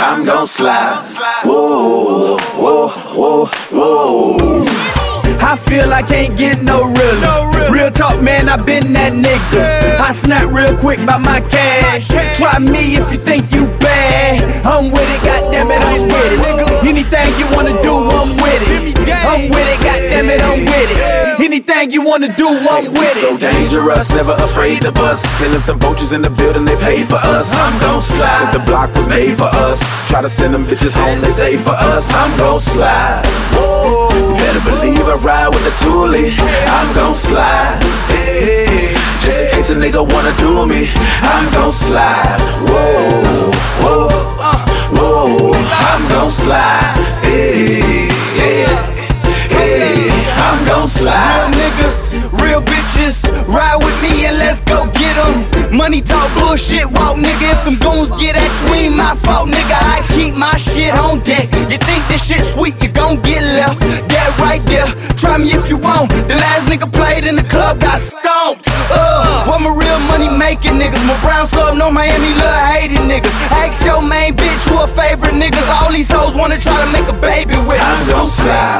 I'm gon' slide. Whoa, whoa, whoa, whoa. I feel I can't get no real. Real talk, man, I been that nigga. I snap real quick by my cash. Try me if you think you bad. I'm with it, goddammit, I'm with it. Anything wanna do, I'm with So it. dangerous, never afraid to bust. And if the vultures in the building, they pay for us. I'm gon' slide. Cause the block was made for us. Try to send them bitches home, they stay for us. I'm gon' slide. Whoa. You better believe I ride with the toolie. I'm gon' slide. Hey, just in case a nigga wanna do me, I'm gon' slide. Whoa, whoa. Money talk bullshit, walk nigga. If them goons get at you, ain't my fault, nigga. I keep my shit on deck. You think this shit sweet, you gon' get left. That right there, try me if you want. The last nigga played in the club, got stomped. Uh, what my real money making niggas? My brown sub, no Miami, love hating niggas. Ask your main bitch who a favorite niggas. All these hoes wanna try to make a baby with I'm me. gon' slide.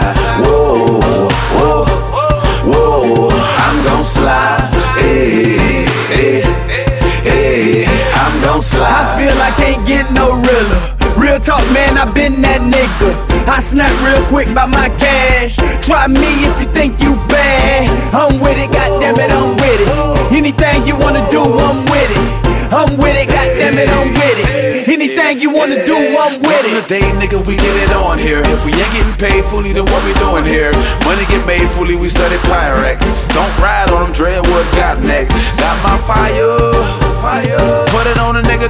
I can't get no realer. Real talk, man, I been that nigga. I snap real quick by my cash. Try me if you think you bad. I'm with it, goddammit, I'm with it. Anything you wanna do, I'm with it. I'm with it, goddammit, I'm with it. Anything you wanna do, I'm with it. to day, nigga, we get it on here. If we ain't getting paid fully, then what we doing here? Money get made fully, we study Pyrex. Don't ride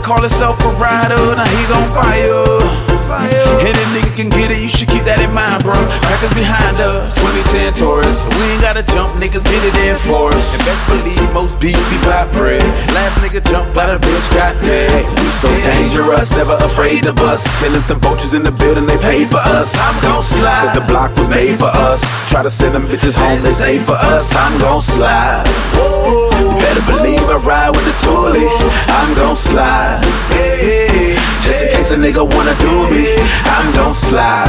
call himself a rider. Now he's on fire. Hit a nigga can get it, you should keep that in mind, bro. Crackers behind us, 2010 Taurus. We ain't gotta jump, niggas get it in for us. And best believe most beef be by bread. Last nigga jumped, but the bitch got dead. We so dangerous, never afraid to bust. And if the vultures in the building, they pay for us. I'm gon' slide. Cause the block was made for us. Try to send them bitches home, they stay for us. I'm gon' slide. You better believe I ride with the toolie. Nigga wanna do me, I'm gon' slide.